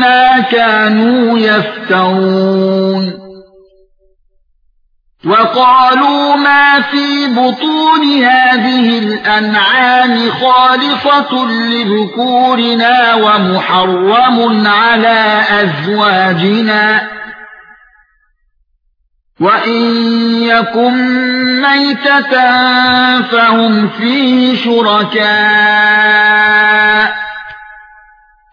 بما كانوا يفترون. وقالوا ما في بطون هذه الأنعام خالصة لذكورنا ومحرم على أزواجنا. وَإِن يَكُن مَّيْتَةً فَهُمْ فِيهِ شُرَكَاءُ.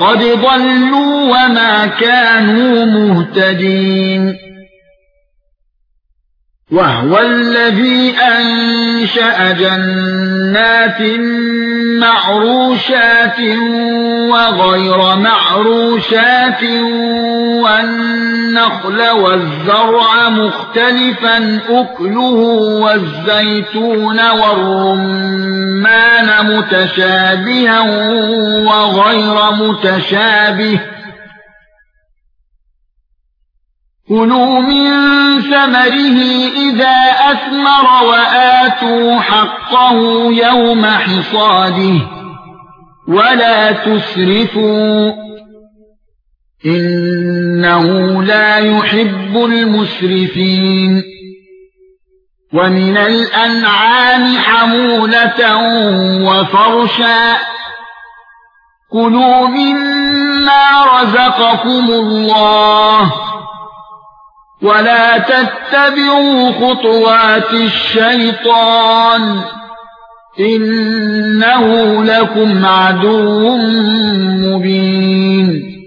قَدْ ضَلُّوا وَمَا كَانُوا مُهْتَدِينَ. وَهُوَ الَّذِي أَنشَأَ جَنَّاتٍ مَّعْرُوشَاتٍ وَغَيْرَ مَعْرُوشَاتٍ وَالنَّخْلَ وَالزَّرْعَ مُخْتَلِفًا أُكُلُهُ وَالزَّيْتُونَ وَالرُّمَّانَ مُتَشَابِهًا وَغَيْرَ مُتَشَابِهٍ. كُلُوا مِن ثَمَرِهِ إِذَا أَثْمَرَ وَآتُوا حَقَّهُ يَوْمَ حِصَادِهِ. وَلَا تُسْرِفُوا. إِنَّهُ لَا يُحِبُّ الْمُسْرِفِينَ. وَمِنَ الْأَنْعَامِ حَمُولَةً وَفَرْشًا. كُلُوا مِمَّا رَزَقَكُمُ اللَّهُ ولا تتبعوا خطوات الشيطان. إنه لكم عدو مبين.